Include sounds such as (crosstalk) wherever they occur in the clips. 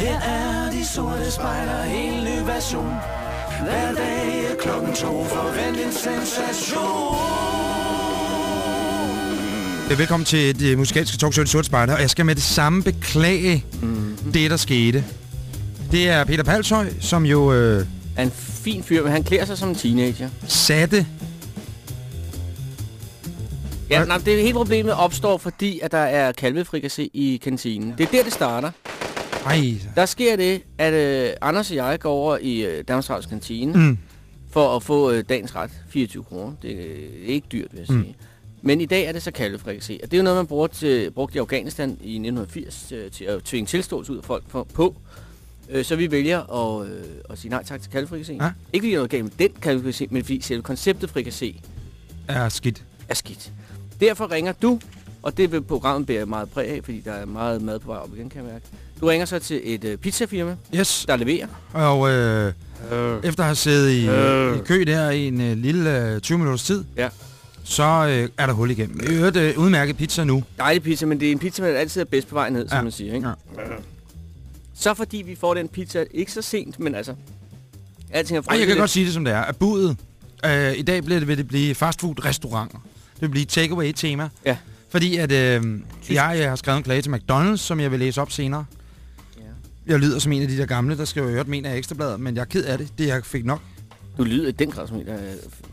Her er de sorte spejler, en ny version. Hver dag er klokken to, forvent en sensation. Øh, Velkommen til det musikalske talkshow, Det Sorte Spejder, og jeg skal med det samme beklage Mhm. det, der skete. Det er Peter Palshøj, som jo øh, er en fin fyr, men han klæder sig som en teenager. satte... Ja, nej, det hele problemet opstår, fordi at der er kalvefrikassé i kantinen. Det er der, det starter. Ej, Der sker det, at øh, Anders og jeg går over i øh, Danmarks kantine mm, for at få øh, dagens ret. 24 kroner. Det er øh, ikke dyrt, vil jeg Mm. sige. Men i dag er det så kalvefrikassé. Og det er jo noget, man bruger til, brugte i Afghanistan i 1980 øh, til at tvinge tilståelse ud af folk for, på. Øh, så vi vælger at, øh, at sige nej tak til kalvefrikassé. Ja. Ikke fordi der er noget galt med den kalvefrikassé, men fordi selve konceptet frikassé er skidt. er skidt. Derfor ringer du, og det vil programmet bære meget præg af, fordi der er meget mad på vej op igen, kan jeg mærke. Du ringer så til et øh, pizzafirma, Yes, der leverer. og øh, efter at have siddet i, Øh. i kø der i en øh, lille øh, 20 minutters tid, Ja. så øh, er der hul igennem. I øvrigt øh, udmærket pizza nu. Dejlig pizza, men det er en pizza, man altid er bedst på vej ned, som Ja. man siger. Ikke? Ja. Så fordi vi får den pizza, ikke så sent, men altså... Alting er Ej, jeg kan frygteligt. godt sige det, som det er. At budet, øh, i dag bliver det, vil det blive fastfood-restauranter. Det vil blive takeaway-tema. Ja. Fordi at øh, jeg, jeg har skrevet en klage til McDonald's, som jeg vil læse op senere. Ja. Jeg lyder som en af de der gamle, der skal jo høre mener af ekstrabladet, men jeg er ked af det. Det jeg fik nok. Du lyder i den grad som en, er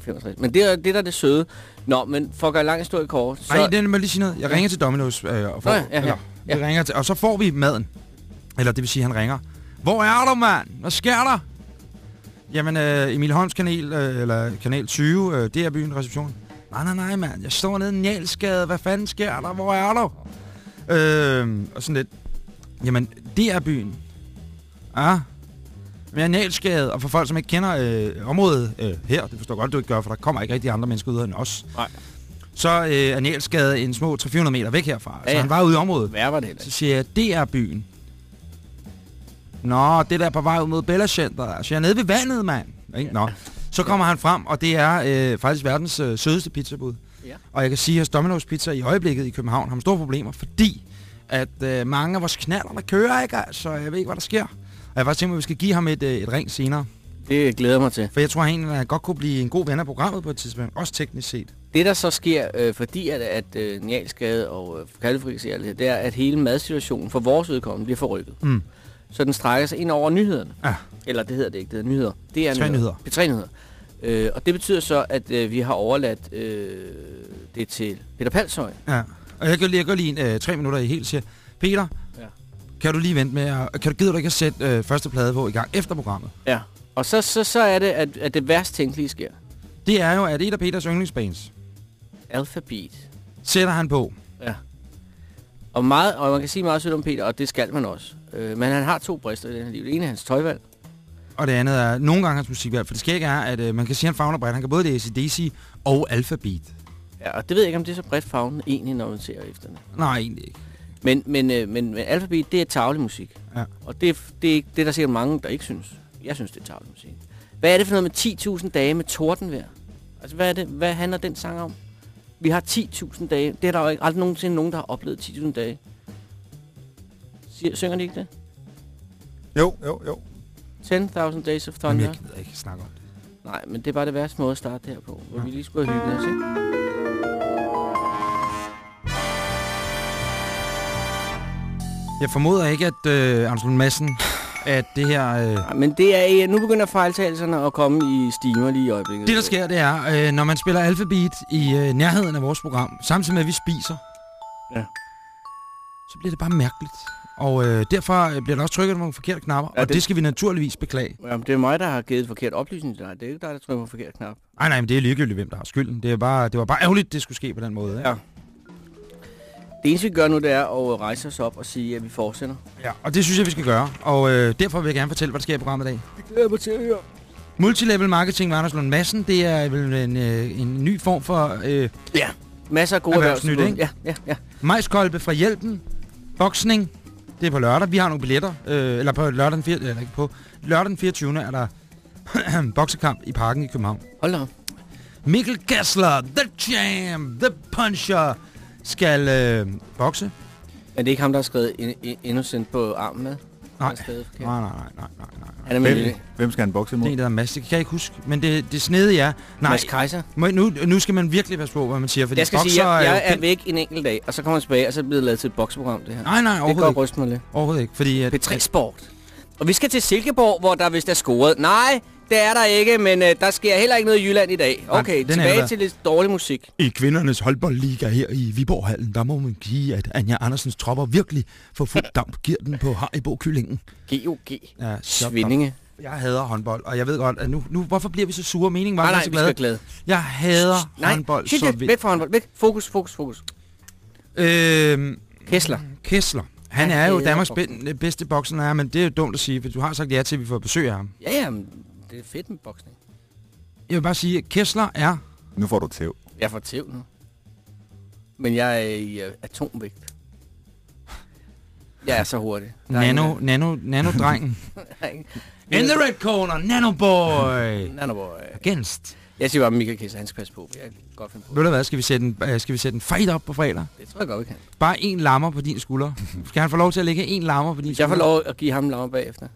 65. Men det er det, der er det søde. Nå, men for at gøre lang historie kort, så... Nej, det må lige sige noget. Jeg Ja. ringer til Domino's øh, og får, Nå ja, ja, ja. Eller, Ja. vi ringer til, og så får vi maden. Eller det vil sige, han ringer. Hvor er du, mand? Hvad sker der? Jamen, øh, Emil Holms kanal, øh, eller kanal 20, øh, det er byen reception. Nej, nej, nej, mand. Jeg står nede i Njalsgade. Hvad fanden sker der? Hvor er du? Øh, og sådan lidt. Jamen, det er byen. Ja. Men jeg Njalsgade, og for folk, som ikke kender øh, området øh, her, det forstår godt, du ikke gør, for der kommer ikke rigtig andre mennesker ud end os. Nej. Så øh, er Njalsgade en små 300-400 meter væk herfra. Ja, Så han var ude i området. Hvad var det Så siger jeg, det er byen. Nå, det der er på vej ud mod Bella Center. Altså, jeg er nede ved vandet, mand. Ikke? Nå. Så kommer han frem, og det er øh, faktisk verdens øh, sødeste pizzabud. Ja. Og jeg kan sige, at Domino's Pizza i øjeblikket i København har store problemer, fordi at øh, mange af vores knaller, der kører ikke, altså. Jeg ved ikke, hvad der sker. Og jeg har faktisk tænkt mig, at vi skal give ham et, øh, et ring senere. Det glæder mig til. For jeg tror egentlig, at han godt kunne blive en god ven af programmet på et tidspunkt. Også teknisk set. Det, der så sker, øh, fordi at, at øh, Njalsgade og øh, alt det er, at hele madsituationen for vores udkommende bliver forrykket. Mm. Så den strækker sig ind over nyhederne. Ja. Eller det hedder det ikke, det hedder nyheder. Det er nyheder. P3 nyheder. Øh, og det betyder så, at øh, vi har overladt øh, det til Peter Palshøj. Ja. Og jeg kan lige, jeg kan lige en, øh, tre minutter i helt siger, Peter, Ja. kan du lige vente med, at, kan du gider du ikke at sætte øh, første plade på i gang efter programmet? Ja. Og så, så, så er det, at, at det værst tænkelige sker. Det er jo, at et af Peters yndlingsbands Alphabet. sætter han på. Ja. Og, meget, og man kan sige meget sødt om Peter, og det skal man også. Øh, men han har to brister i det her liv. Det ene er hans tøjvalg. Og det andet er nogle gange hans musikvalg. For det skal ikke er, at øh, man kan sige, at han fagner bredt. Han kan både læse ACDC og Alphabet. Ja, og det ved jeg ikke, om det er så bredt fagnet egentlig, når man ser efter det. Nej, egentlig ikke. Men, men, øh, men, men Alphabet, det er tavlig musik. Ja. Og det, er- det, er ikke- det er der sikkert mange, der ikke synes. Jeg synes, det er tavlig musik. Hvad er det for noget med 10.000 dage med tordenvejr? Altså, hvad, er det, hvad handler den sang om? Vi har 10.000 dage. Det er der jo ikke aldrig nogensinde nogen, der har oplevet 10.000 dage. Synger de ikke det? Jo, jo, jo. 10.000 Days of Jamen, Thunder. jeg gider ikke snakke om det. Nej, men det er bare det værste måde at starte her på. Hvor vi lige skulle have hygget os, ikke? Jeg formoder ikke, at øh, Anders Lund Madsen, at det her... Øh, Nej, men det er, øh, nu begynder fejltagelserne at komme i stimer lige i øjeblikket. det, der sker, det er, øh, når man spiller Alphabet i øh, nærheden af vores program, samtidig med, at vi spiser, Ja. så bliver det bare mærkeligt. Og øh, derfor øh, bliver der også trykket på nogle forkerte knapper, Ja, og det- det skal vi naturligvis beklage. Jamen, det er mig, der har givet forkert oplysning til dig. Det er ikke dig, der trykker på forkert knap. Nej, nej, men det er ligegyldigt, hvem der har skylden. Det, er bare, det var bare ærgerligt, det skulle ske på den måde. Ikke? Ja. Det eneste, vi gør nu, det er at rejse os op og sige, at vi fortsætter. Ja, og det synes jeg, vi skal gøre. Og øh, derfor vil jeg gerne fortælle, hvad der sker i programmet i dag. Det glæder mig til at høre. Multilevel marketing med Anders Lund Madsen, det er vel en, øh, en ny form for øh, Ja, masser af gode Erhvervsnyt, ikke? Ja, ja, ja. majskolbe fra Hjælpen, boksning, det er på lørdag. Vi har nogle billetter, øh, eller på lørdag den, 4, eller ikke på lørdag den 24. er der (clears throat) boksekamp i parken i København. Hold da. Mikkel Kessler, The Champ, The Puncher, skal øh, bokse. Er det ikke ham, der har skrevet in- in- Innocent på armen med? Nej. stadig. Nej, nej, nej, nej, nej, nej. Han er Hvem, det. hvem skal han bokse Det er imod? en, der hedder Mads. Det kan jeg ikke huske. Men det, det snedige er... Nej, Mads Kaiser. nu, nu skal man virkelig passe på, hvad man siger. Fordi Jeg skal sige, bokser jeg, jo jeg er væk en enkelt dag, og så kommer jeg tilbage, og så bliver det lavet til et bokseprogram, det her. Nej, nej, det overhovedet går ikke. mig lidt. Overhovedet ikke. Fordi at, P3 Sport. Og vi skal til Silkeborg, hvor der vist er scoret. Nej, det er der ikke, men øh, der sker heller ikke noget i Jylland i dag. Nej, Okay, er tilbage der. til lidt dårlig musik. I kvindernes håndboldliga her i Viborghallen, der må man give, at Anja Andersens tropper virkelig for fuld (laughs) damp giver den på Haribo-kyllingen. GOG. Ja. Svindinge. Jeg hader håndbold, og jeg ved godt, at nu, nu hvorfor bliver vi så sure? Meningen var, Nej, vi nej, så vi skal være glade. glade. Jeg hader Nej, håndbold shit, vildt. væk fra håndbold. Væk. Fokus, fokus, fokus. Øhm, Kessler. Kessler. Han Han er jo Danmarks be- bedste bokser, er, men det er jo dumt at sige, for du har sagt ja til, at vi får besøg af ham. Ja, ja, men det er fedt med boksning. Jeg vil bare sige, at Kessler er... Nu får du tæv. Jeg får tæv nu. Men jeg er i uh, atomvægt. Jeg er så hurtig. Der er Nano, ingen- nano, nano-drengen. (laughs) In the red corner, nanoboy! Nanoboy. Against. Jeg siger bare, at Michael Kessler, han skal passe på. Jeg kan godt finde på. Ved du hvad, skal vi sætte en, øh, skal vi sætte en fight op på fredag? Det tror jeg godt, vi kan. Bare en lammer på din skulder. Skal han få lov til at lægge en lammer på din Hvis jeg får skulder? lov at give ham lammer bagefter.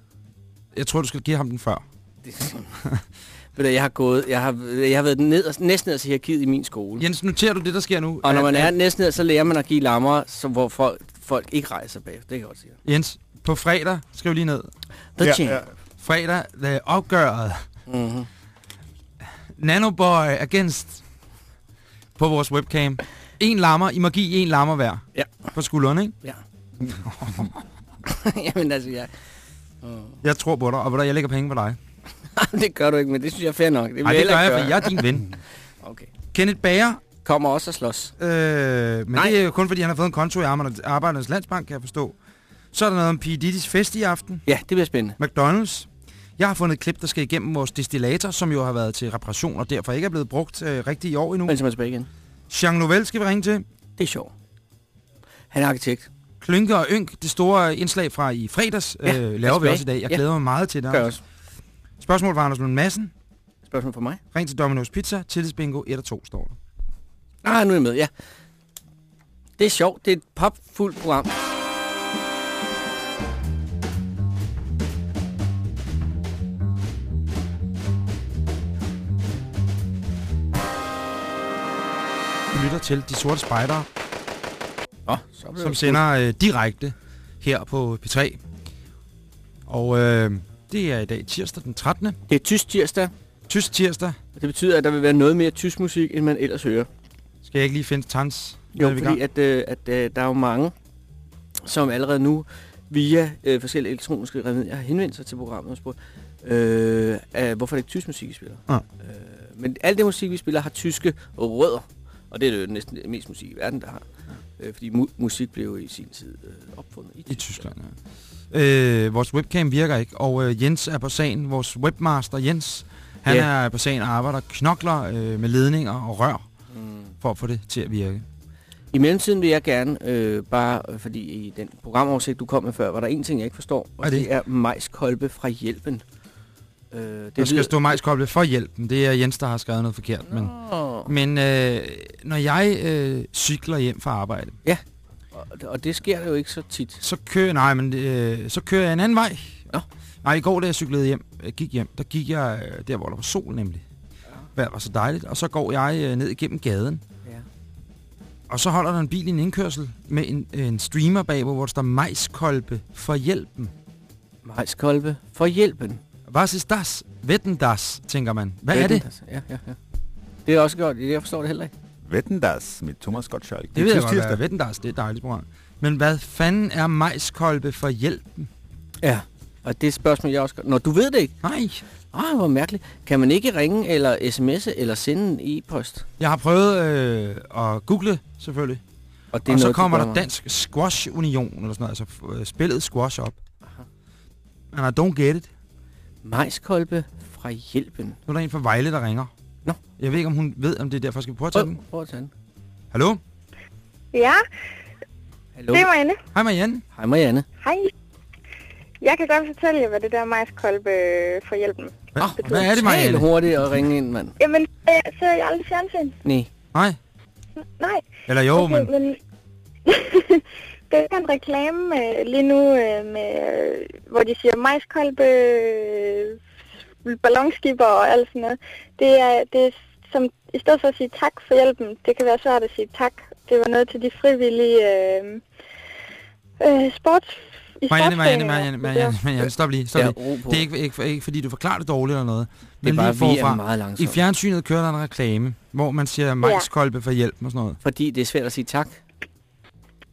Jeg tror, du skal give ham den før. Det, (laughs) ved du, jeg har gået, jeg har, jeg har været ned, næsten ned til hierarkiet i min skole. Jens, noterer du det, der sker nu? Og når man er næsten ned, så lærer man at give lammer, så, hvor folk, folk ikke rejser bagefter. Det kan jeg godt sige. Jens, på fredag, skriv lige ned. The Ja, Champ. ja. Fredag, the opgøret. Mm-hmm. Nanoboy against på vores webcam. En lammer, I må give en lammer hver. Ja. På skulderen, ikke? Ja. (laughs) Jamen altså, jeg... Jeg tror på dig, og ved du, jeg lægger penge på dig. (laughs) det gør du ikke, men det synes jeg er fair nok. Det Nej, det gør ikke jeg, for jeg er din ven. (laughs) Okay. Kenneth Bager, Kommer også at slås. øh, men Nej. det er jo kun fordi, han har fået en konto i Arbejdernes- Landsbank, kan jeg forstå. Så er der noget om P. Diddy's fest i aften. Ja, det bliver spændende. McDonald's. Jeg har fundet et klip, der skal igennem vores destillator, som jo har været til reparation, og derfor ikke er blevet brugt øh, rigtigt i år endnu. Men så er man tilbage igen. Jean Nouvel skal vi ringe til. Det er sjovt. Han er arkitekt. Klynke og Ynk, det store indslag fra i fredags, Ja, øh, er laver vi også i dag. Jeg Ja. glæder mig meget til det. Gør også. Spørgsmål fra Anders Lund Madsen. Spørgsmål for mig? Ring til Domino's Pizza. Tillidsbingo 1 og 2 står der. Ah, nu er jeg med, ja. Det er sjovt. Det er et popfuldt program. Du lytter til De Sorte Spejdere, Nå, så som sender øh, direkte her på P3. Og øh, det er i dag tirsdag den 13. fuldt. Det er tysk tirsdag, Tysk tirsdag. og det betyder, at der vil være noget mere tysk musik, end man ellers hører. Skal jeg ikke lige finde Tans? Jo, i gang? fordi at, øh, at øh, der er jo mange, som allerede nu via øh, forskellige elektroniske remedier har henvendt sig til programmet og spurgt, øh, af, hvorfor er det ikke tysk musik, vi spiller? Ja. Øh, men alt det musik, vi spiller, har tyske rødder, og det er det jo næsten mest musik i verden, der har. Øh, fordi mu- musik blev i sin tid øh, opfundet i I Tyskland, ja. Øh, vores webcam virker ikke, og øh, Jens er på sagen. Vores webmaster Jens, han Ja. er på sagen og arbejder, knokler øh, med ledninger og rør, Mm. for at få det til at virke. I mellemtiden vil jeg gerne, øh, bare øh, fordi i den programoversigt, du kom med før, var der en ting, jeg ikke forstår, og er det? det er majskolbe fra hjælpen. Øh, det Der skal stå majskoble for hjælpen. Det er Jens, der har skrevet noget forkert. Men, Nå. men øh, når jeg øh, cykler hjem fra arbejde, Og, og det sker jo ikke så tit. så kører, nej, men, øh, så kører jeg en anden vej. Nå. Nej, i går, da jeg cyklede hjem, øh, gik hjem, der gik jeg øh, der, hvor der var sol nemlig. Vejret var så dejligt. Og så går jeg øh, ned igennem gaden. Ja. Og så holder der en bil i en indkørsel med en, en streamer bagpå, hvor der står majskolbe for hjælpen. Majskolbe for hjælpen. Hvad er das? Wetten das, tænker man. Hvad er det? Ja, ja, ja. Det er også godt. Jeg forstår det heller ikke. Wetten das med Thomas Gottschalk. Det ved jeg er godt, hvad Wetten das, det er dejligt program. Men hvad fanden er majskolbe for hjælpen? Ja. Og det er et spørgsmål, jeg også godt... Nå, du ved det ikke. Nej. Ah, hvor mærkeligt. Kan man ikke ringe eller sms'e eller sende en e-post? Jeg har prøvet øh, at google, selvfølgelig. Og, Det og så noget, kommer der Dansk Squash Union, eller sådan noget, altså øh, spillet squash op. And I don't get it. Majskolbe fra hjælpen. Nu er der en fra Vejle, der ringer. Nå. Jeg ved ikke, om hun ved, om det er derfor, skal vi prøve at tage Prøv, den. prøv at tage den. Hallo? Ja, Hallo. det er Marianne. Hej Marianne. Hej Marianne. Hej. Jeg kan godt fortælle jer, hvad det der majskolbe for hjælpen. Hvad, Ah, hvad er det, Marianne? hurtigt at ringe ind, mand. Jamen, øh, ser jeg aldrig fjernsyn? Nej. Nej. Nej. Eller jo, okay, men... men... (laughs) der er en reklame øh, lige nu, øh, med, øh, hvor de siger majskolbe, øh, ballonskipper og alt sådan noget. Det er, det er som, i stedet for at sige tak for hjælpen, det kan være svært at sige tak. Det var noget til de frivillige øh, øh, sports... I Marianne, Marianne. Marianne, Marianne, Marianne, stop lige, stop lige. Det er ikke, ikke, ikke fordi, du forklarer det dårligt eller noget. Det Men er bare, lige vi er forfra. meget I langsomme. fjernsynet kører der en reklame, hvor man siger majskolbe for hjælp og sådan noget. Fordi det er svært at sige tak.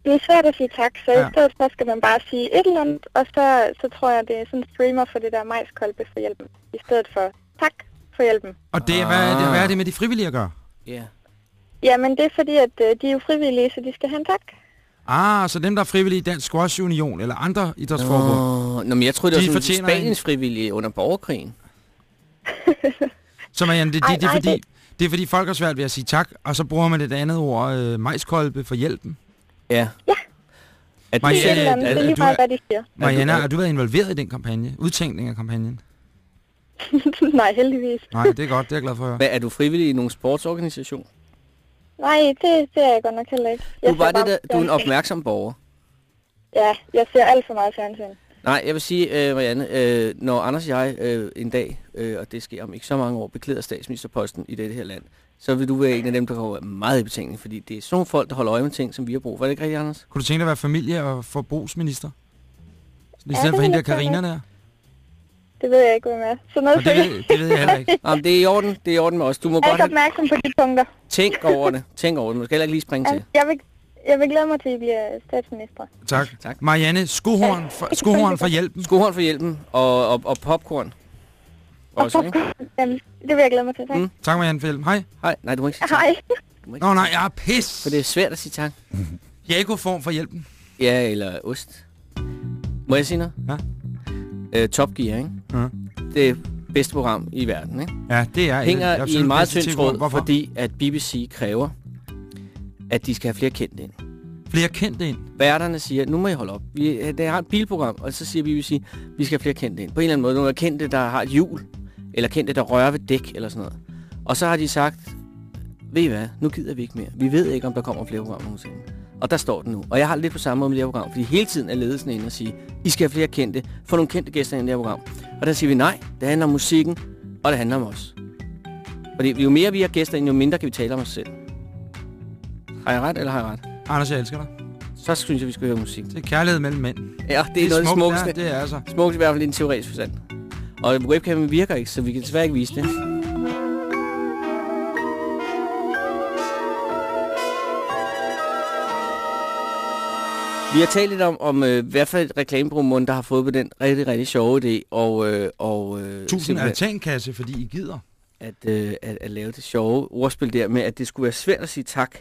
Det er svært at sige tak, så Ja. i stedet for skal man bare sige et eller andet, og så, så tror jeg, det er sådan en streamer for det der majskolbe for hjælpen, i stedet for tak for hjælpen. Og det, hvad, er det, hvad er det med de frivillige at gøre? Ja. Jamen, det er fordi, at øh, de er jo frivillige, så de skal have en tak. Ah, så dem, der er frivillige i Dansk Squash Union eller andre idrætsforbund. Nå, nå, men jeg troede, det De var sådan Spaniens frivillige under borgerkrigen. (laughs) Så Marianne, det, Ej, det, det, er nej, fordi, det- det er fordi folk har svært ved at sige tak, og så bruger man et andet ord, øh, majskolbe for hjælpen. Ja. Ja. Er Marianne, Det er, andet. er- det er er lige du- meget, hvad de siger. Marianne, er- har du været involveret i den kampagne? Udtænkning af kampagnen? (laughs) Nej, heldigvis. Nej, det er godt, det er jeg glad for at høre. Hvad, er du frivillig i nogen sportsorganisation? Nej, det, det er jeg godt nok heller ikke. Du Jeg er, bare ser det der, du er en opmærksom borger. Ja, jeg ser alt for meget fjernsyn. Nej, jeg vil sige, øh, Marianne, øh, når Anders og jeg øh, en dag, øh, og det sker om ikke så mange år, beklæder statsministerposten i dette her land, så vil du være en af dem, der kommer meget i betænkning, fordi det er sådan nogle folk, der holder øje med ting, som vi har brug for. Er det ikke rigtigt, Anders? Kunne du tænke dig at være familie- og forbrugsminister? I stedet det for hende der jeg Karina der? Det ved jeg ikke, hvad med. Så noget Og det, ved, det ved jeg heller ikke. (laughs) Jamen, det er i orden, det er i orden med os. Du må Jeg er godt ikke have, opmærksom på de punkter. tænk over det. Tænk over det. Du skal heller ikke lige springe til. Jeg vil, jeg vil glæde mig til, at I bliver statsminister. Tak. Tak. Marianne, skohorn for, skohorn for hjælpen. Skohånd for hjælpen og, og, og popcorn. Også, ikke? (laughs) Jamen, det vil jeg glæde mig til, tak. Mm. Tak, Marianne, for hjælpen. Hej. Hej. Nej, du må ikke sige tak. Hej. Du må ikke, Nå nej, jeg er pis. for det er svært at sige tak. (laughs) Jago-form for hjælpen. Ja, eller ost. Må jeg sige noget? Ja. Øh, Top Gear, ikke? Ja. Det er bedste program i verden, ikke? Ja, det er... et Hænger i absolut en meget tynd tråd, fordi at BBC kræver, at de skal have flere kendte ind. Flere kendte ind. Værterne siger, nu må I holde op. Vi, det har et bilprogram, og så siger BBC, vi skal have flere kendte ind. På en eller anden måde. Nogle kendte, der har et hjul, eller kendte, der rører ved dæk, eller sådan noget. Og så har de sagt, ved I hvad, nu gider vi ikke mere. Vi ved ikke, om der kommer flere programmer nogensinde. Og der står den nu. Og jeg har det lidt på samme måde med det her program, fordi hele tiden er ledelsen inde og sige, I skal have flere kendte, få nogle kendte gæster ind i det her program. Og der siger vi nej, det handler om musikken, og det handler om os. Fordi jo mere vi har gæster ind, jo mindre kan vi tale om os selv. Har jeg ret, eller har jeg ret? Anders, jeg elsker dig. Så synes jeg, vi skal høre musik. Det er kærlighed mellem mænd. Ja, det er noget af det smukt, smukkeste. Ja, det er altså. Smukt i hvert fald i en teoretisk forstand. Og webcamen virker ikke, så vi kan desværre ikke vise det. Vi har talt lidt om, om øh, hvad for et reklamebureau, der har fået på den rigtig, rigtig sjove idé. Og, øh, og, øh, Tusind altankasse, fordi I gider. at, øh, at, at lave det sjove ordspil der med, at det skulle være svært at sige tak.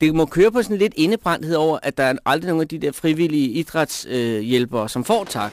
Det må køre på sådan lidt indebrændthed over, at der er aldrig nogen af de der frivillige idrætshjælpere, øh, som får tak.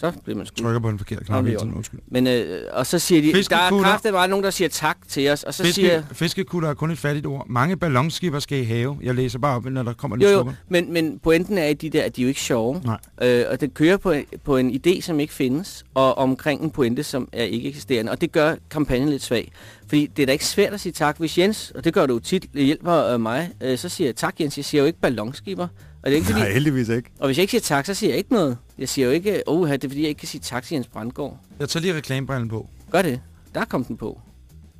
Så bliver man sgu. Trykker på den forkerte knap hele tiden. Undskyld. Men, øh, og så siger de, der er kraftigt bare nogen, der siger tak til os, og så Fiske, siger... Fiskekutter er kun et fattigt ord. Mange ballonskipper skal i have. Jeg læser bare op, når der kommer lidt Jo, jo, men, men pointen er, at de der, at de er jo ikke sjove. Nej. Øh, og det kører på, på en idé, som ikke findes, og omkring en pointe, som er ikke eksisterende. Og det gør kampagnen lidt svag. Fordi det er da ikke svært at sige tak. Hvis Jens, og det gør du jo tit, hjælper øh, mig, øh, så siger jeg tak Jens. Jeg siger jo ikke ballonskipper. Og, det er ikke, fordi, Nej, heldigvis ikke. og hvis jeg ikke siger tak, så siger jeg ikke noget. Jeg siger jo ikke, åh, det er fordi, jeg ikke kan sige tak til Jens Brandgaard. Jeg tager lige reklamebrillen på. Gør det. Der kom den på.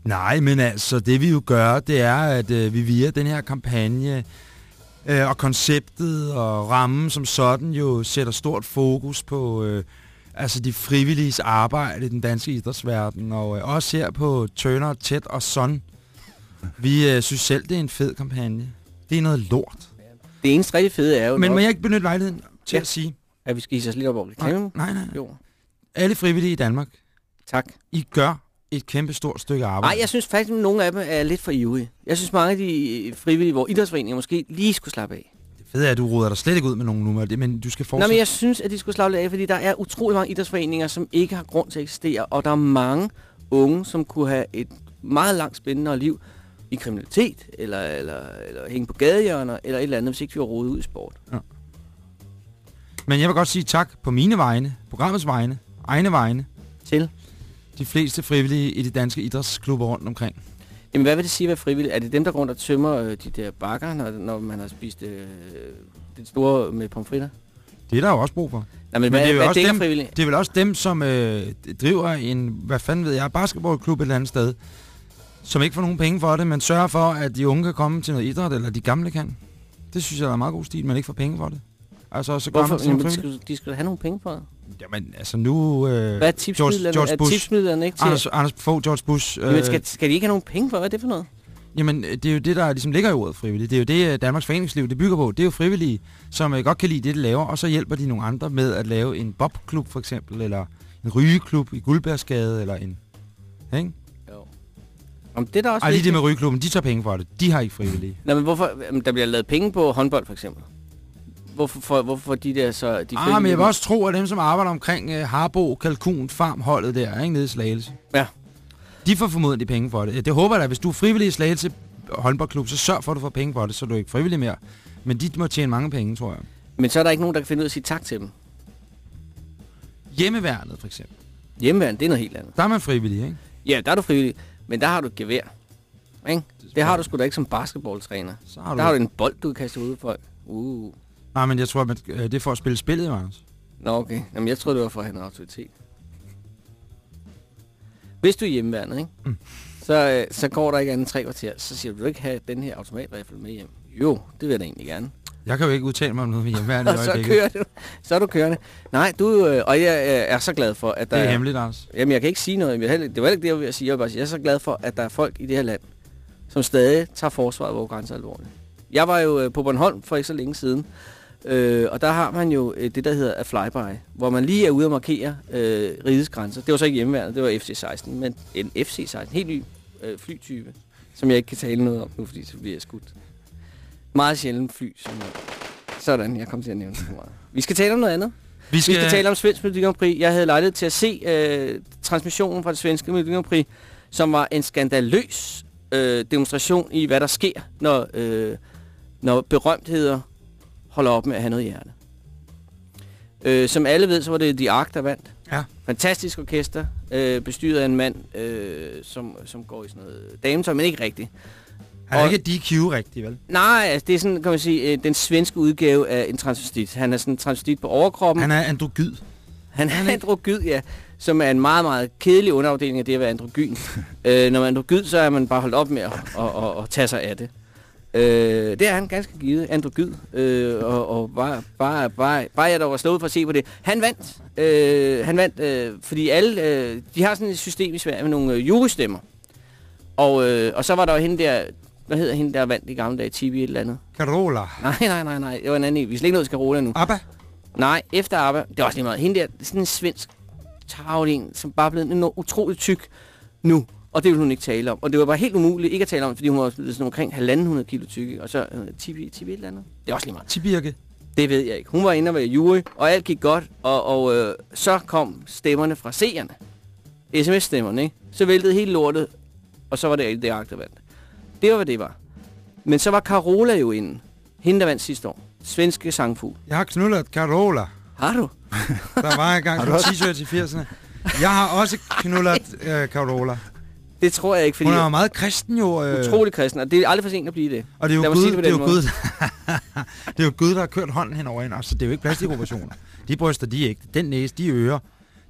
Nej, men altså, det vi jo gør, det er, at øh, vi via den her kampagne øh, og konceptet og rammen som sådan jo sætter stort fokus på øh, altså de frivilliges arbejde i den danske idrætsverden, og øh, også her på Turner, Tæt og Son. Vi øh, synes selv, det er en fed kampagne. Det er noget lort. Det eneste rigtig fede er jo Men må jeg ikke benytte lejligheden til Ja. at sige, at vi skal hisse os lidt op over nej, reklamen. nej, nej, Jo, alle frivillige i Danmark, tak. I gør et kæmpe stort stykke arbejde. Nej, jeg synes faktisk, at nogle af dem er lidt for ivrige. Jeg synes, mange af de frivillige, hvor idrætsforeninger måske lige skulle slappe af. Det fede er, at du råder dig slet ikke ud med nogen nummer, det- men du skal fortsætte. men jeg synes, at de skulle slappe af, fordi der er utrolig mange idrætsforeninger, som ikke har grund til at eksistere, og der er mange unge, som kunne have et meget langt spændende liv i kriminalitet, eller, eller, eller hænge på gadehjørner, eller et eller andet, hvis ikke de var rodet ud i sport. Men jeg vil godt sige tak på mine vegne, programmets vegne, egne vegne, Til. de fleste frivillige i de danske idrætsklubber rundt omkring. Jamen, hvad vil det sige at være frivillig? Er det dem, der går rundt og tømmer øh, de der bakker, når, når man har spist øh, det store med pomfritter? Det er der jo også brug for. Nej, men, Men hvad, det er hvad også dem-? Det er vel også dem, som øh, driver en, hvad fanden ved jeg, basketballklub et eller andet sted, som ikke får nogen penge for det, men sørger for, at de unge kan komme til noget idræt, eller de gamle kan. Det synes jeg er en meget god stil, men ikke får penge for det. Altså, så Hvorfor? Jamen, de, frivilligt. skal, de skal da have nogle penge for det. Jamen, altså nu... Øh, Hvad er tipsmidlerne? George er Bush. tipsmidlerne ikke til? Anders, Anders Fogh, George Bush. Jamen, skal, skal de ikke have nogen penge for? Hvad er det for noget? Jamen, øh, det er jo det, der ligesom ligger i ordet frivillig. Det er jo det, øh, Danmarks Foreningsliv det bygger på. Det er jo frivillige, som øh, godt kan lide det, de laver, og så hjælper de nogle andre med at lave en bobklub for eksempel, eller en rygeklub i Guldbærsgade, eller en... Ikke? Om det er da også Ej, lige det med rygeklubben, de tager penge for det. De har ikke frivillige. Nej, men hvorfor? Jamen, der bliver lavet penge på håndbold, for eksempel. Hvorfor for, hvorfor får de der så... De ah, men jeg vil også tro, at dem, som arbejder omkring øh, Harbo, Kalkun, Farm-holdet der, ikke, nede i Slagelse, Ja. de får formodentlig penge for det. Det håber jeg da, hvis du er frivillig i Slagelse håndboldklub, så sørg for, at du får penge for det, så du er ikke frivillig mere. Men de må tjene mange penge, tror jeg. Men så er der ikke nogen, der kan finde ud af at sige tak til dem. Hjemmeværnet, for eksempel. Hjemmeværende, det er noget helt andet. Der er man frivillig, ikke? Ja, der er du frivillig. Men der har du et gevær. Ikke? Det har du sgu da ikke som basketballtræner. Så har du... Der har du en bold, du kan kaste ud for. Uh. Nej, men jeg tror, at øh, det er for at spille spillet, Anders. Nå, okay. Jamen, jeg troede, det var for at have en autoritet. Hvis du er hjemmeværende, ikke? Mm. Så, øh, så går der ikke andet tre kvarter. Så siger du, du ikke have den her automatrifle med hjem? Jo, det vil jeg da egentlig gerne. Jeg kan jo ikke udtale mig om noget med hjemmeværnet (laughs) i Og så kører du. Så er du kørende. Nej, du, øh, og jeg øh, er så glad for, at der Det er hemmeligt, Anders. Jamen, jeg kan ikke sige noget. Jeg, det var ikke det, jeg ville sige. Jeg, vil bare sige, jeg er så glad for, at der er folk i det her land, som stadig tager forsvaret vores grænser alvorligt. Jeg var jo øh, på Bornholm for ikke så længe siden, øh, og der har man jo øh, det, der hedder a flyby, hvor man lige er ude og markere øh, rigets grænser. Det var så ikke hjemmeværende, det var FC-16, men en FC-16, helt ny øh, flytype, som jeg ikke kan tale noget om nu, fordi så bliver jeg skudt. Meget sjældent fly, som sådan, jeg kom til at nævne det for meget. Vi skal tale om noget andet. Vi Vi skal tale om svensk Melodi Grand Prix. Jeg havde lejlighed til at se øh, transmissionen fra det svenske Melodi Grand Prix, som var en skandaløs øh, demonstration i, hvad der sker, når, øh, når berømtheder holder op med at have noget hjerte. Øh, som alle ved, så var det The Ark, der vandt. Ja. Fantastisk orkester, øh, bestyret af en mand, øh, som, som går i sådan noget dametøj, men ikke rigtigt. Han er og- ikke DQ rigtig, vel? Nej, altså, det er sådan, kan man sige, øh, den svenske udgave af en transvestit. Han er sådan en transvestit på overkroppen. Han er androgyd. Han er er- androgyd, ja. Som er en meget, meget kedelig underafdeling af det at være androgyn. (laughs) øh, når man er androgyd, så er man bare holdt op med at, at, at, at tage sig af det. Øh, det er han ganske givet, androgyd. Øh, og og bare, bare, bare, bare jeg der var slået for at se på det. Han vandt, øh, han vandt øh, fordi alle, øh, de har sådan et system i Sverige med nogle øh, jurystemmer. Og, øh, og så var der jo hende der, hvad hedder hende der vandt i gamle dage, TV et eller andet. Carola. Nej, nej, nej, nej, det var en anden en. Vi er slet ikke nået til Carola nu. Abba. Nej, efter ABBA, det er også lige meget. Hende der, er sådan en svensk travlig en, som bare er blevet en utrolig tyk nu. Og det vil hun ikke tale om. Og det var bare helt umuligt ikke at tale om, fordi hun var blevet sådan omkring 1.500 kilo tyk. Og så øh, Tibi, Tibi et eller andet. Det er også lige meget. Tibirke. Det ved jeg ikke. Hun var inde og være jury, og alt gik godt. Og, og øh, så kom stemmerne fra seerne. SMS-stemmerne, ikke? Så væltede hele lortet, og så var det det der vandt. Det var, hvad det var. Men så var Carola jo inde. Hende, der vandt sidste år. Svenske sangfugl. Jeg har knullet Carola. Har du? (laughs) Der var engang på også? t-shirts i 80'erne. Jeg har også knullet (laughs) øh, Carola. Det tror jeg ikke, fordi Hun er jo meget kristen jo. Øh, utrolig kristen, og det er aldrig for sent at blive det. og det er jo Gud, det det er jo Gud, (laughs) det er jo Gud, der har kørt hånden hen over hende. Altså, det er jo ikke plastikoperationer. De bryster, de er ikke. Den næse, de ører,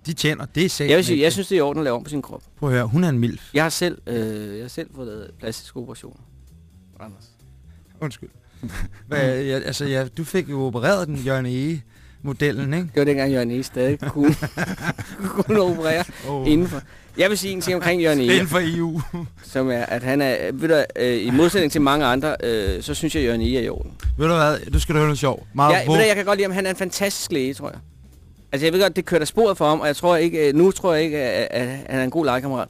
de tænder, det er satan Jeg sige, jeg synes, det er i orden at lave om på sin krop. Prøv at høre, hun er en milf. Jeg har selv, øh, jeg har selv fået lavet plastiske operationer. Anders. Undskyld. Hvad, jeg, altså, ja, du fik jo opereret den Jørgen E. modellen, ikke? Det var dengang, Jørgen E. stadig kunne, (laughs) kunne operere Oh. indenfor. Jeg vil sige en ting omkring Jørgen E., Inden for EU. som er, at han er, ved du, øh, i modsætning til mange andre, øh, så synes jeg, Jørgen E. er i orden. Ved du hvad, du skal da høre noget sjovt. Meget Jeg, ved du, jeg kan godt lide ham, han er en fantastisk læge, tror jeg. Altså, jeg ved godt, det kører der sporet for ham, og jeg tror ikke, øh, nu tror jeg ikke, at, at han er en god legekammerat.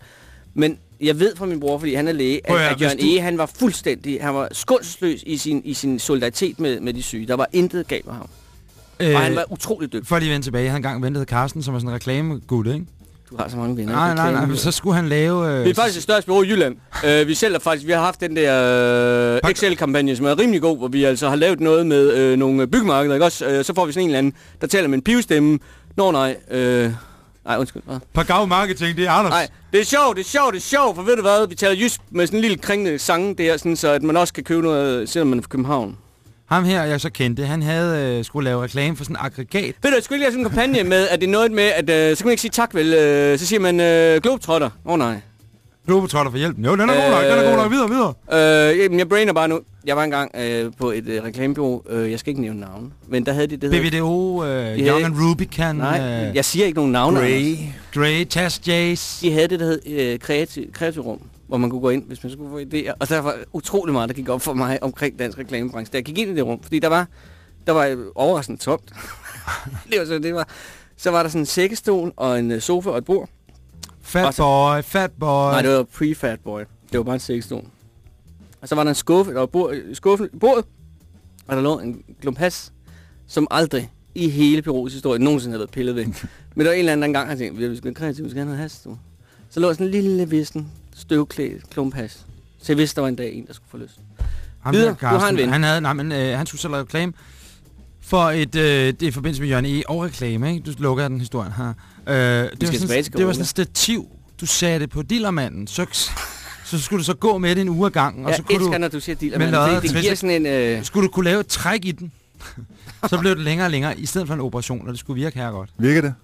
Men jeg ved fra min bror, fordi han er læge, at, at at Jørgen du- E., han var fuldstændig, han var skånselsløs i sin, i sin solidaritet med, med de syge. Der var intet galt med ham. øh, Og han var utrolig dygtig. For at lige vende tilbage, jeg havde engang ventet Carsten, som var sådan en reklamegud, ikke? Du har så mange venner. Nej, nej, nej, men så skulle han lave... Øh, Vi er faktisk det største bureau i Jylland. Uh, vi sælger faktisk, vi har haft den der uh, Pak- Excel-kampagne, som er rimelig god, hvor vi altså har lavet noget med uh, nogle byggemarkeder, ikke også? Uh, så får vi sådan en eller anden, der taler med en pivstemme. Nå nej, uh, nej undskyld, hvad? På gav marketing, det er Anders. Nej, det er sjovt, det er sjovt, det er sjovt, for ved du hvad, vi taler just med sådan en lille kringende sang der, sådan, så at man også kan købe noget, selvom man er fra København. Ham her, jeg så kendte, han havde øh, skulle lave reklame for sådan en aggregat. Ved du, jeg skulle ikke lave sådan en kampagne med, at det er noget med, at øh, så kan man ikke sige tak vel, øh, så siger man øh, globetrotter. Åh oh, nej. Globetrotter for hjælpen. Jo, den er god nok, den er god nok. Videre, videre. Øh, jamen, jeg brainer bare nu. Jeg var engang øh, på et øh, reklamebureau, øh, jeg skal ikke nævne navn, men der havde de det hedder- BBDO, øh, De Young and Rubicon, Nej, øh, jeg siger ikke nogen navne. Anders. Grey, Task Jace. De havde det, der hed øh, kreativ, kreativ rum, hvor man kunne gå ind, hvis man skulle få idéer. Og der var utrolig meget, der gik op for mig omkring dansk reklamebranche. Da jeg gik ind i det rum, fordi der var, der var overraskende tomt. (laughs) det var så, det var. Så var der sådan en sækkestol og en øh, sofa og et bord. Fat Og så- boy, fat boy. Nej, det var pre-fat boy. Det var bare en sækkestol. Og så var der en skuffe, der var bord, øh, skuffe, bordet, og der lå en klump has, som aldrig i hele Perus historie nogensinde havde været pillet ved. (laughs) Men der var en eller anden, der engang har tænkt, vi skal være kreative, vi skal have noget has. Du. Så lå sådan en lille vissen, støvklædt klump has. Så vidste, der var en dag en, der skulle få lyst. Ham Videre. der, Du har en ven. Han, havde, nej, men, øh, han skulle så lave reklame for et, øh, det er i forbindelse med Jørgen E. og reklame, ikke? Du lukker den historien her. Øh, det, var sådan, det var sådan et stativ, du satte på dillermanden, så, så skulle du så gå med det en uge ad gangen, og Jeg så kunne elsker, du, når du siger lodder det, det til giver sådan en... Øh, skulle du kunne lave et træk i den. (laughs) så blev det længere og længere, i stedet for en operation, og det skulle virke her godt. Virker det?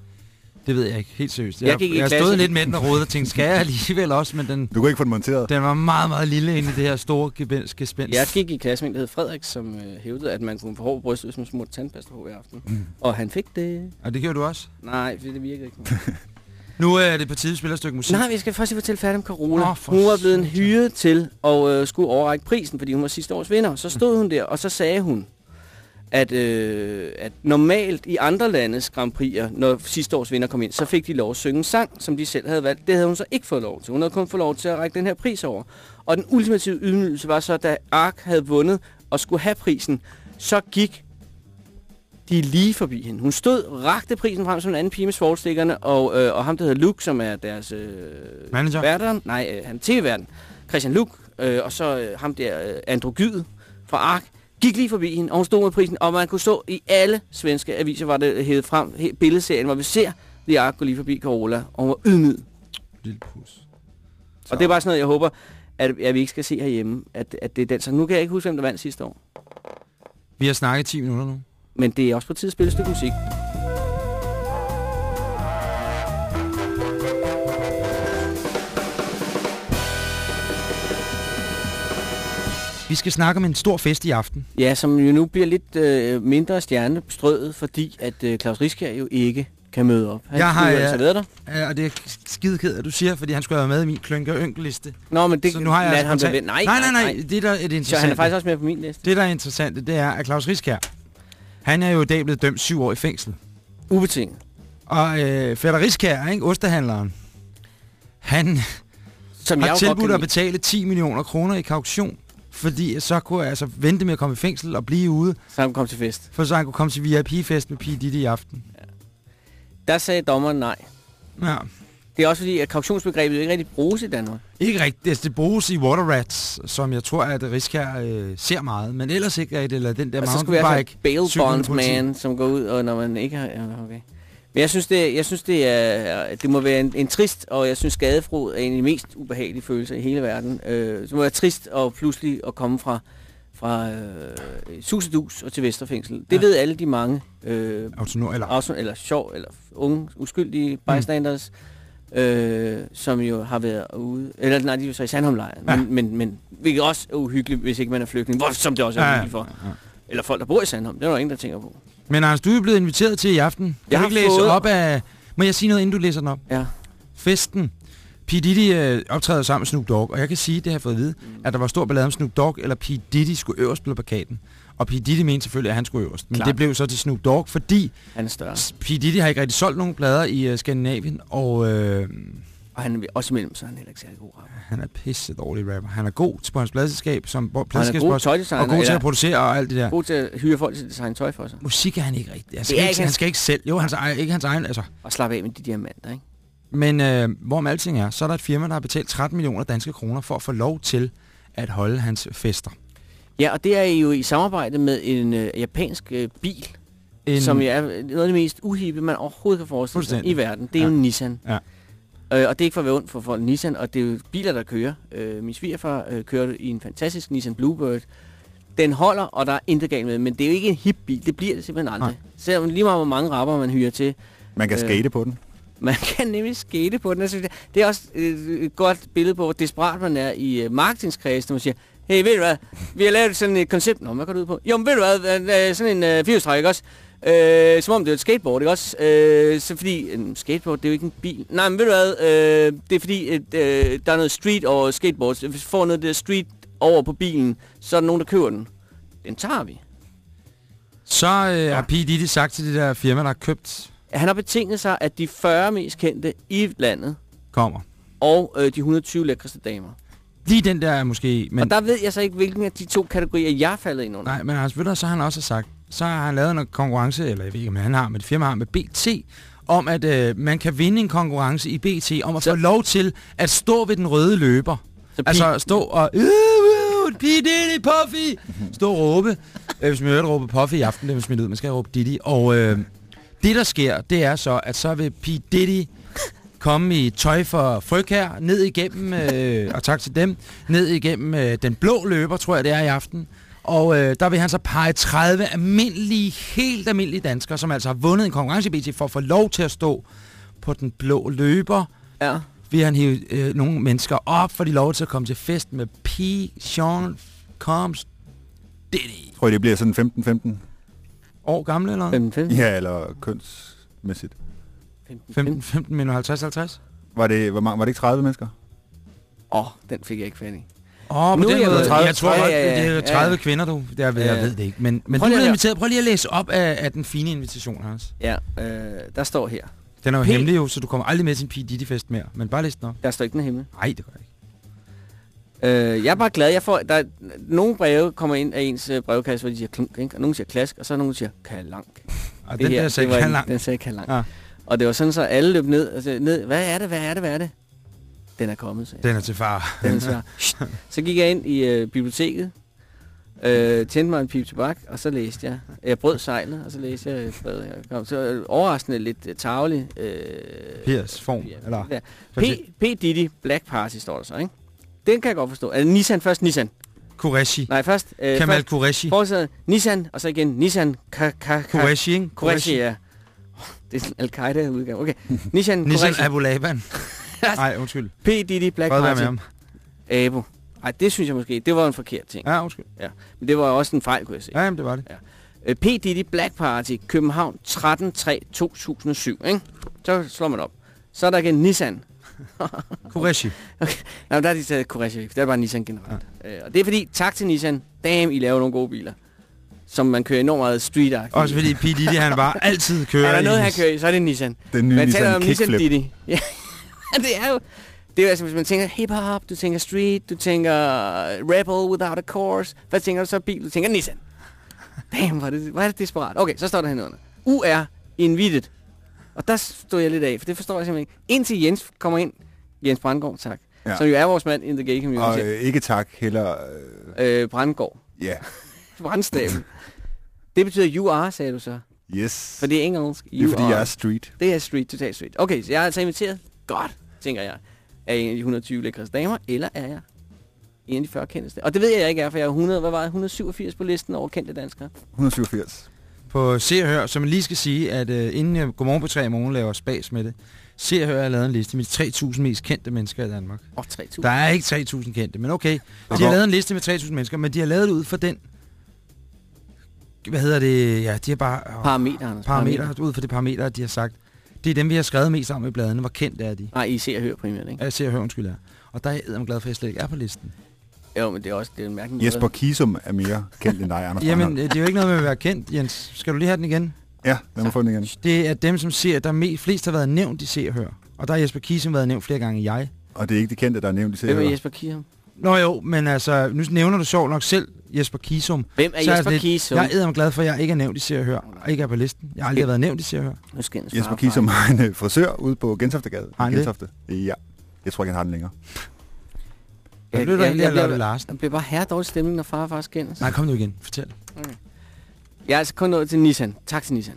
Det ved jeg ikke, helt seriøst. Jeg gik i jeg stod lidt med den og rådede og tænkte, skal jeg alligevel (laughs) også, men den, Du kunne ikke få den monteret? den var meget, meget lille inde i det her store gespænds. jeg gik i klasse med en, der hed Frederik, som øh, hævdede, at man kunne få hår på brystet, hvis man smurte tandpasta på hver aften. Mm. Og han fik det. Og det gjorde du også. Nej, for det virkede ikke. (laughs) Nu er det på tide, at vi spiller et stykke musik. Nej, vi skal først lige fortælle færdigt om Carola. For hun var blevet satan. hyret til at øh, skulle overrække prisen, fordi hun var sidste års vinder. Så stod hun der, og så sagde hun, at, øh, at normalt i andre landes Grand Prix'er, når sidste års vinder kom ind, så fik de lov at synge en sang, som de selv havde valgt. Det havde hun så ikke fået lov til. Hun havde kun fået lov til at række den her pris over. Og den ultimative ydmygelse var så, da Ark havde vundet og skulle have prisen, så gik de lige forbi hende. Hun stod, rakte prisen frem som en anden pige med svovlstikkerne, og, øh, og ham, der hedder Luke, som er deres øh, Manager? værteren, nej, øh, han er tv-verden, Christian Luke, øh, og så øh, ham der, øh, androgydet fra Ark, gik lige forbi hende, og hun stod med prisen, og man kunne stå i alle svenske aviser, var det hævet frem, billedserien, hvor vi ser The Ark gå lige forbi Carola, og hun var ydmyg. Lille pus. Og det er bare sådan noget, jeg håber, at, at vi ikke skal se herhjemme, at, at det er den. Så nu kan jeg ikke huske, hvem der vandt sidste år. Vi har snakket 10 minutter nu. Men det er også på tide at spille et stykke musik. Vi skal snakke om en stor fest i aften. Ja, som jo nu bliver lidt øh, mindre stjernestrøget, fordi at øh, Claus Riskær jo ikke kan møde op. Han Jeg har, jo ja. altså været der. Ja, og det er skide ked, at du siger, fordi han skulle have været med i min klønke og ynkeliste. Nå, men det så nu har jeg altså ham vente. Nej, nej, nej, nej, det der er det Så han er interessante. faktisk også med på min liste. Det der er interessante, det er, at Claus Riskær, han er jo i dag blevet dømt syv år i fængsel. Ubetinget. Og øh, Fætter Riskær, ikke, ostehandleren, han Som har tilbudt at betale 10 millioner kroner i kaution, fordi så kunne jeg altså vente med at komme i fængsel og blive ude, Så han kom til fest. for så han kunne komme til VIP-fest med P. Diddy i aften. Der sagde dommeren nej. Ja. Det er også fordi, at kautionsbegrebet ikke rigtig bruges i Danmark. Ikke rigtigt. Altså, det bruges i Water Rats, som jeg tror, at Riskær øh, ser meget. Men ellers ikke rigtigt. Eller den der Og så skulle vi mountainbike. have bail politi. bondsman, som går ud, og når man ikke har... Ja, okay. Men jeg synes, det, jeg synes det, er, det må være en, en trist, og jeg synes skadefrod er en af de mest ubehagelige følelser i hele verden. Øh, det må være trist og pludselig at komme fra, fra øh, Susedus og til Vesterfængsel. Det Ja. ja. ved alle de mange øh, Autonom, eller også, eller sjov, eller unge, uskyldige bystanders, mm. øh, som jo har været ude, eller nej, de er jo så i Sandholmlejren, Ja. ja. men, men, men hvilket også er uhyggeligt, hvis ikke man er flygtning, hvor, som det også er Ja, ja, uhyggeligt for. ja. Eller folk, der bor i Sandholm, det er der ingen, der tænker på. Men Anders, du er blevet inviteret til i aften. Jeg du har ikke læse fået- op af... Må jeg sige noget, inden du læser den op? Ja. Festen. P. Diddy øh, optræder sammen med Snoop Dogg, og jeg kan sige, det har jeg fået at vide, Mm. at der var stor ballade om Snoop Dogg, eller P. Diddy skulle øverst på plakaten. Og P. Diddy mente selvfølgelig, at han skulle øverst. Men Klart. det blev så til Snoop Dogg, fordi Han er større. P. Diddy har ikke rigtig solgt nogen plader i uh, Skandinavien, og øh, Og han er også imellem, så er han heller ikke særlig god rapper. han er pisse dårlig rapper. Han er god på hans pladselskab, som Og han er god pladselskabsboss, tøjdesigner, og god til at producere og alt det der. god til at hyre folk til at designe tøj for sig. Musik er han ikke rigtig. Han skal, er ikke, ikke han skal ikke selv. Jo, hans, egen- ikke hans egen, altså. Og slappe af med de diamanter, ikke? Men øh, hvorom alting er, så er der et firma, der har betalt 13 millioner danske kroner for at få lov til at holde hans fester. Ja, og det er jo i samarbejde med en øh, japansk øh, bil, En, som er noget af det mest uhippe, man overhovedet kan forestille sig i verden. Det er ja. jo Nissan. Ja. Øh, og det er ikke for at være ondt for folk Nissan, og det er jo biler, der kører. Øh, min svigerfar øh, kørte i en fantastisk Nissan Bluebird Den holder, og der er intet galt med men det er jo ikke en hip bil. Det bliver det simpelthen aldrig. Nej. Selvom lige meget hvor mange rapper man hyrer til. Man kan Øh. skate på den. Man (laughs) kan nemlig skate på den. Altså, det- er også et godt billede på, hvor desperat man er i øh, marketingskredsen, når man siger, hey, ved du hvad, vi har lavet sådan et koncept. Nå, hvad går det ud på? Jo, men ved du hvad, sådan en øh, firehjulstræk, ikke også? Øh, som om det er et skateboard, ikke også? Øh, så fordi, en skateboard, det er jo ikke en bil. Nej, men ved du hvad, øh, det er fordi, at, øh, der er noget street over skateboards. Hvis vi får noget det street over på bilen, så er der nogen, der køber den. Den tager vi. Så øh, har P. Diddy sagt til det der firma, der har købt, Han har betinget sig, at de 40 mest kendte i landet, kommer. og øh, de 120 lækreste damer. Lige den der er måske... Men. Og der ved jeg så ikke, hvilken af de to kategorier, jeg faldet ind under. Nej, men altså, ved du, så har han også sagt, så har han lavet en konkurrence, eller jeg ved ikke, om han har, men firma har med BT, om at øh, man kan vinde en konkurrence i BT, om at Så- få lov til at stå ved den røde løber. Så Altså stå og... Øh, øh, P. Diddy, Puffy! Stå og råbe. Øh, hvis man hørte råbe Puffy i aften, det er smidt ud. Man skal råbe Diddy. Og øh, det, der sker, det er så, at så vil P. Diddy komme i tøj for fryg her, ned igennem, øh, og tak til dem, ned igennem øh, den blå løber, tror jeg det er i aften. Og øh, der vil han så pege 30 almindelige, helt almindelige danskere, som altså har vundet en konkurrence i BT for at få lov til at stå på den blå løber Ja. vil han hive øh, nogle mennesker op, for de lov til at komme til fest med P. Sean Combs Diddy. Tror I, det bliver sådan 15-15? År gamle eller hvad? 15, 15, Ja, eller kønsmæssigt. 15, 15, 15 minutter 50, 50? Var det, mange, var det ikke 30 mennesker? Åh, oh, den fik jeg ikke fat i. Åh, oh, Nu er jeg måde. ved- 30, jeg tror ja, godt, ja, ja, det er ja, 30 ja. kvinder, du. Er, jeg Ja. ved det ikke. Men, men Prøv du er inviteret. Prøv lige at læse op af, af den fine invitation, Hans. Ja, øh, der står her. Den er jo P. hemmelig jo, så du kommer aldrig med til en P. Diddy-fest mere. Men bare læs den op. Der står ikke den himmel. Nej, det gør jeg ikke. Øh, jeg er bare glad. Jeg får, der, er- nogle breve kommer ind af ens øh, brevkasse, hvor de siger klunk, ikke? og nogen siger klask, og så er nogen, siger kalank. (laughs) Og Det den her, der sagde langt. Den sagde kalank. Ja. Og det var sådan, så alle løb ned, altså, ned. Hvad er det, hvad er det, hvad er det? Den er kommet, sagde. Den er til far. (laughs) Den er svær. så gik jeg ind i øh, biblioteket, øh, tændte mig en pipe tobak, og så læste jeg. Jeg brød sejlet, og så læste jeg øh, brevet. Jeg kom. Så øh, overraskende lidt øh, tavlig. Øh, Piers form. ja, Eller, ja. P, P. Diddy Black Party står der så, ikke? Den kan jeg godt forstå. Det Nissan først? Nissan. Kureshi. Nej, først. Øh, Kamal først Kureshi. forsædet Nissan, og så igen Nissan. Ka, ka, ka, Kureshi, ikke? Qureshi, ja. Det er sådan en Al-Qaida-udgave. Okay. Nissan, Nissan Qureshi. Abu Laban. (laughs) Nej, undskyld. P. Diddy Black Fred Party. med ham. Abo. Ej, det synes jeg måske, det var en forkert ting. Ja, undskyld. Men det var også en fejl, kunne jeg se. Ja, jamen, det var det. Øh, P. Diddy Black Party, København 13-3-2007, ikke? Så slår man op. Så er der igen Nissan. (laughs) Kureshi. Nej, der er de taget Qureshi væk. Det er bare Nissan generelt. Ja. Øh, og det er fordi, tak til Nissan, damn, I laver nogle gode biler. Som man kører enormt meget street -agtigt. Også fordi P. Diddy, han bare altid kører (laughs) Er der noget, han kører i, så er det Nissan. Den nye Man taler Nissan om Nissan Kickflip. Diddy. Ja, (laughs) det er jo... Det er jo altså, hvis man tænker hip-hop, du tænker street, du tænker rebel without a course. Hvad tænker du så bil? Du tænker Nissan. Damn, hvor er det, hvor er det desperat. Okay, så står der hernede. UR invited. Og der stod jeg lidt af, for det forstår jeg simpelthen ikke. Indtil Jens kommer ind. Jens Brandgaard, tak. Ja. Som jo er vores mand in the gay Og community. øh, ikke tak, heller... Øh, Øh, Brandgaard. ja, (laughs) Brandstaben. det betyder you are, sagde du så. yes. For det er engelsk. det er You fordi, are. jeg er street. Det er street, total street. Okay, så jeg er altså inviteret. Godt, tænker jeg. Er jeg en af de 120 lækreste damer, eller er jeg en af de 40 kendteste? Og det ved jeg, ikke er, for jeg er 100, hvad var jeg, 187 på listen over kendte danskere. 187. På Se og Hør, som jeg lige skal sige, at uh, inden jeg Godmorgen på 3 i morgen laver spas med det, Se og Hør har lavet en liste med de 3.000 mest kendte mennesker i Danmark. Åh, oh, 3000. Der er ikke 3.000 kendte, men okay. De har lavet en liste med 3.000 mennesker, men de har lavet det ud for den... Hvad hedder det? Ja, de har bare... Parameter, Anders. parametre, ud for det parametre, de har sagt. Det er dem, vi har skrevet mest om i bladene. Hvor kendt er de? Nej, I ser og hører primært, ikke? Ja, Se og Hør, undskyld, er. Og der er jeg glad for, at jeg slet ikke er på listen. Jo, men det er også det er en mærkelig Jesper Kisum er mere kendt end dig, Anders Jamen, det er jo ikke noget med at være kendt, Jens. Skal du lige have den igen? Ja, lad mig få den igen. Det er dem, som ser, der me- flest har været nævnt i Se og Hør. Og der har Jesper Kisum været nævnt flere gange i jeg. Og det er ikke de kendte, der er nævnt i Hvem er. Jesper Kium? Nå jo, men altså, nu nævner du sjovt nok selv Jesper Kisum. Hvem er Så er Jesper det- Kisum? Jeg er glad for, at jeg ikke er nævnt i Se og Hør, og ikke er på listen. Jeg har aldrig været nævnt i Se og Hør. Nu skal jeg Jesper Kisum har en øh, frisør ude på Gentoftegade. Har han det? Gentofte. Ja. Jeg tror ikke, han har den længere. Jeg Jeg, jeg, jeg, bliver, Larsen. jeg bliver bare her dårlig stemning, når far og far skændes. Nej, kom nu igen. Fortæl. Jeg er altså kun nået til Nissan. Tak til Nissan.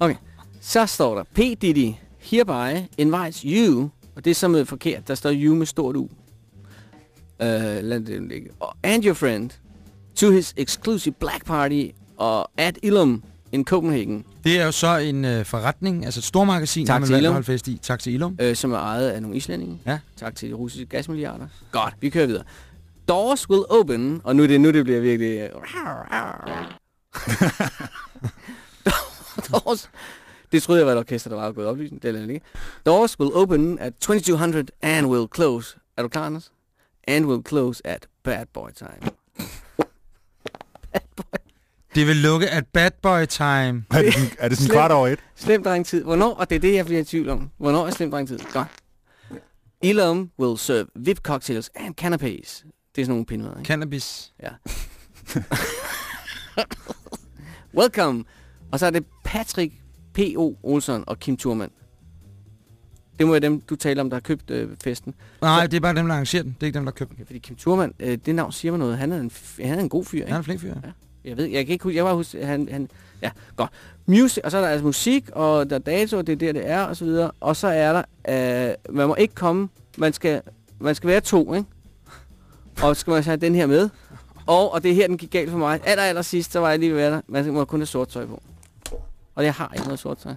Okay. Så står der, P. Diddy hereby invites you, og det er som forkert, der står you med stort U. Uh, lad det ligge. Og- And your friend to his exclusive black party og at Ilum in Copenhagen, Det er jo så en øh, forretning, altså et stormagasin, Tak man til Ilum. fest i. Tak til Ilum. øh, som er ejet af nogle islændinge. Ja. Tak til de russiske gasmilliarder. Godt, vi kører videre. Doors will open, og nu det, nu det bliver virkelig... (laughs) Doors, det troede jeg var et orkester, der var gået oplysning. Det er ikke. Doors will open at 2200 and will close. Er du klar, Anders? And will close at bad boy time. Det vil lukke at Bad Boy Time. Er det, sådan, er det sådan Slem. kvart over et? Slem dreng tid. Hvornår? Og det er det, jeg bliver i tvivl om. Hvornår er slem dreng tid? Godt. Ilum will serve VIP cocktails and canapés. Det er sådan nogle pindemad, ikke? Cannabis. Ja. (laughs) Welcome. Og så er det Patrick P.O. Olsen og Kim Thurman. Det må være dem, du taler om, der har købt øh, festen. Nej, det er bare dem, der arrangerer den. Det er ikke dem, der har købt den. Okay, fordi Kim Thurman, øh, det navn siger mig noget. Han er en, han er en god fyr, Han ikke? er en flink fyr. Jeg ved, jeg kan ikke huske, jeg var huske, han, han, ja, godt. Music, og så er der altså musik, og der er dato, og det er der, det er, og så videre. Og så er der, øh, man må ikke komme, man skal, man skal være to, ikke? Og så skal man så have den her med. Og, og det er her, den gik galt for mig. Aller, aller sidst, så var jeg lige ved at være der. Man må kun have sort tøj på. Og jeg har ikke noget sort tøj.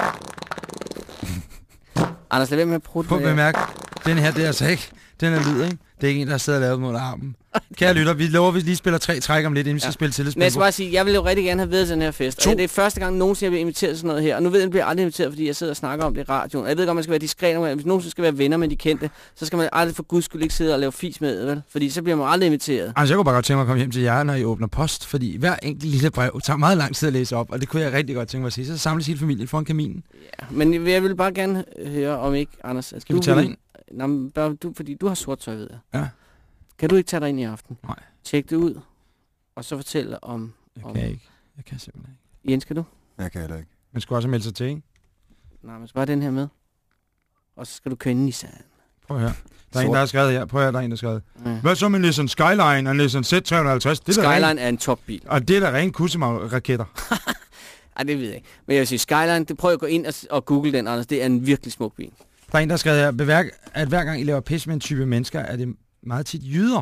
Anders, lad være med at prutte. Prøv at bemærke, den her, det er altså ikke, den er lyd, ikke? Det er ikke en, der sidder og lavet mod armen. Kære lytter, vi lover, at vi lige spiller tre træk om lidt, inden vi skal Ja. spille til Men jeg skal bare sige, jeg ville jo rigtig gerne have været til den her fest. To. Og det er første gang nogensinde, jeg bliver inviteret til sådan noget her. Og nu ved jeg, at jeg bliver aldrig inviteret, fordi jeg sidder og snakker om det i radioen. Og jeg ved godt, man skal være diskret, og hvis nogen skal være venner med de kendte, så skal man aldrig for guds skyld ikke sidde og lave fis med, vel? Fordi så bliver man aldrig inviteret. Altså, jeg kunne bare godt tænke mig at komme hjem til jer, når I åbner post, fordi hver enkelt lille brev tager meget lang tid at læse op, og det kunne jeg rigtig godt tænke mig at se. Så samles hele familien foran kaminen. Ja. Men jeg vil bare gerne høre, om ikke, Anders... At Skal du vi tage ind? Nå, men bare du, fordi du har sort tøj, ved jeg. Ja. Kan du ikke tage dig ind i aften? Nej. Tjek det ud, og så fortælle om... Jeg om kan ikke. Jeg kan simpelthen ikke. Jens, kan du? Jeg kan heller ikke. Man skal også melde sig til, ikke? Nej, men så bare den her med. Og så skal du køre ind i Nissan. Prøv høre. Der er en, Sort. der har skrevet her. Prøv høre, der er en, der har skrevet. Ja. Hvad så med Nissan Skyline og en Nissan Z350? Det er Skyline er en topbil. og det er da rent kussemav-raketter. (laughs) Ej, det ved jeg ikke. Men jeg vil sige, Skyline, det prøv at gå ind og, og google den, Anders. Det er en virkelig smuk bil. Der er en, der har skrevet her. Beværk, at hver gang I laver pis med en type mennesker, er det meget tit jyder.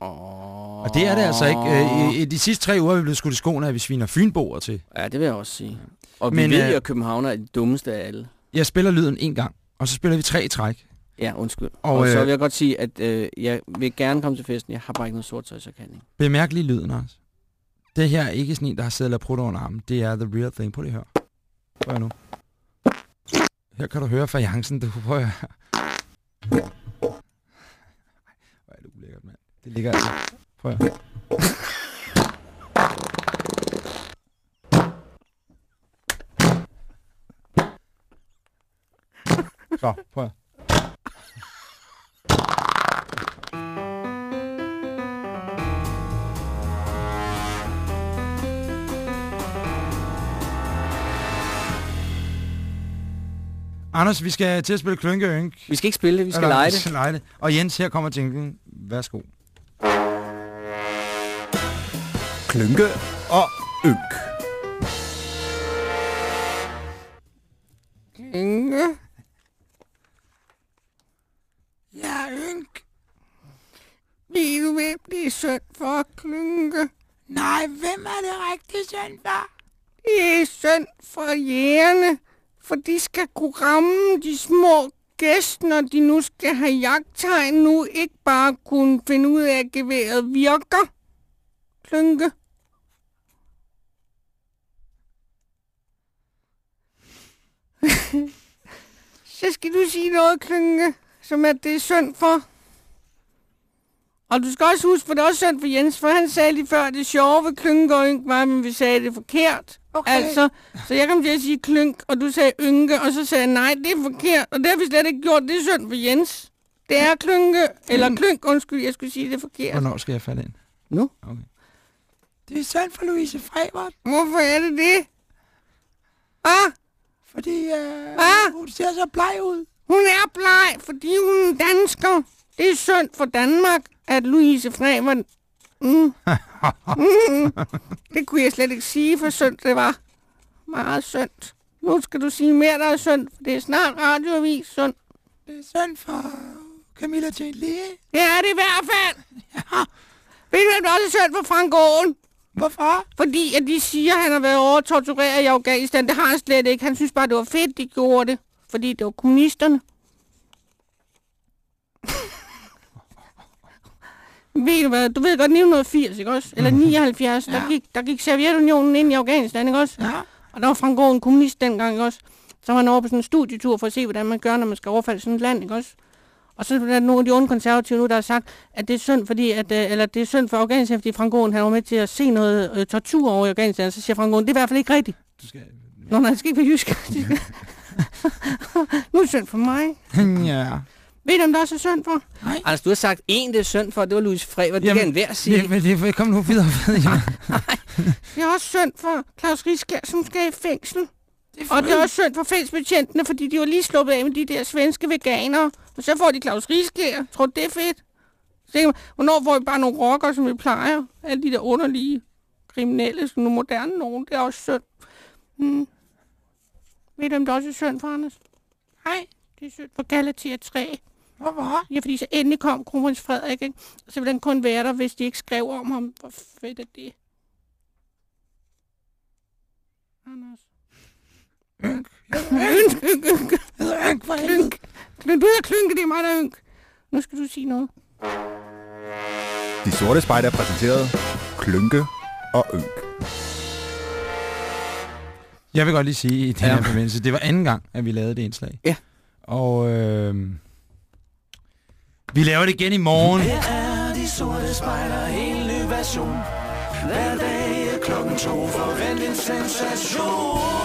Oh. Og det er det altså ikke. Øh, I, I de sidste tre uger er vi blevet skudt i skoene, at vi sviner fynboer til. Ja, det vil jeg også sige. Og Men, vi ved øh, jo, at København er det dummeste af alle. Jeg spiller lyden en gang, og så spiller vi tre i træk. Ja, undskyld. Og, Og, så øh, vil jeg godt sige, at øh, jeg vil gerne komme til festen. Jeg har bare ikke noget sort tøj, så kan jeg. Bemærk lige lyden også. Det her er ikke sådan en, der har siddet og prutter under armen. Det er the real thing. Prøv lige at høre. Prøv nu. Her kan du høre fajancen. Du prøver at høre. Hvor er det ulækkert, mand. Det ligger altså. Prøv at. Så, prøv at Anders, vi skal til at spille Klynke Ynk. Vi skal ikke spille det, vi skal Eller, lege Vi det. skal lege det. Og Jens, her kommer jinglen. Værsgo. Klynke og ynk. Inge? Ja, Ynk. Ved du, hvem det er synd for, Klynke? Nej, hvem er det rigtig synd for? Det er synd for jægerne, for de skal kunne ramme de små gæster, når de nu skal have jagttegn, nu ikke bare kunne finde ud af, at geværet virker. Klynke. (laughs) Så skal du sige noget, Klynke, som at det er synd for. Og du skal også huske, for det er også synd for Jens, for han sagde lige før, at det sjove ved klynke og ynk var, men vi sagde det forkert. Okay. Altså, så jeg kom til at sige klynk, og du sagde ynke, og så sagde jeg, nej, det er forkert, og det har vi slet ikke gjort, det er synd for Jens. Det er klynke, eller klynk, undskyld, jeg skulle sige det forkert. Hvornår skal jeg falde ind? Nu? Okay. Det er synd for Louise Frevert, Hvorfor er det det? Ah, fordi øh, Hvad? hun ser så bleg ud. hun er bleg, fordi hun er dansker. Det er synd for Danmark, at Louise Frevert... Mm. Mm. Det kunne jeg slet ikke sige, for synd det var. Meget synd. Nu skal du sige mere, der er synd, for det er snart radioavis synd. Det er synd for Camilla Jane Lee. Det er det i hvert fald. (laughs) Ved du, hvem der også er synd for Frank Aaen? Hvorfor? Fordi at de siger, at han har været over tortureret i Afghanistan. Det har han slet ikke. Han synes bare, det var fedt, de gjorde det. Fordi det var kommunisterne. Ved du hvad, du ved godt 1980, ikke også? Eller 79, ja. der, gik, der gik Sovjetunionen ind i Afghanistan, ikke også? Ja. Og der var Frank Aaen kommunist dengang, ikke også? Så var han over på sådan en studietur for at se, hvordan man gør, når man skal overfalde sådan et land, ikke også? Og så er der nogle af de onde konservative nu, der har sagt, at det er synd, fordi at, øh, eller det er synd for Afghanistan, fordi Frank Aaen, han var med til at se noget øh, tortur over i Afghanistan. Så siger Frank Aaen, det er i hvert fald ikke rigtigt. Du skal... Nå, nej, det skal ikke være jysk. (laughs) (laughs) nu er det synd for mig. ja. Ved du, om der også er synd for? Nej. Anders, du har sagt en, det er synd for, det var Louis Freber. Det Jamen, kan enhver sige. Det, men det, kom nu videre. videre. (laughs) Det er også synd for Claus Rieskær, som skal i fængsel. Og det er også synd for fængselsbetjentene, fordi de var lige sluppet af med de der svenske veganere. Og så får de Claus Rieskær. Tror du, det er fedt? Så tænker man, hvornår får vi bare nogle rockere, som vi plejer? Alle de der underlige kriminelle, som nogle moderne nogen. Det er også synd. Hmm. Ved du, om det også er synd for, Anders? Nej, det er synd for Galatia 3. Hvorfor? Ja, fordi så endelig kom kronprins Frederik, ikke? Så ville den kun være der, hvis de ikke skrev om ham. Hvor fedt er det? Anders. Ynk. Ynk, ynk, ynk. Ynk, for. Klynk. Du hedder Klynke, det er mig, der er ynk. Nu skal du sige noget. De sorte spejder præsenteret Klynke og Ynk. Jeg vil godt lige sige i den Ja. her forbindelse, det var anden gang, at vi lavede det indslag. Ja. Og øh, vi laver det igen i morgen. Her er de sorte spejler, en ny version. Hver dag klokken to, forvent en sensation.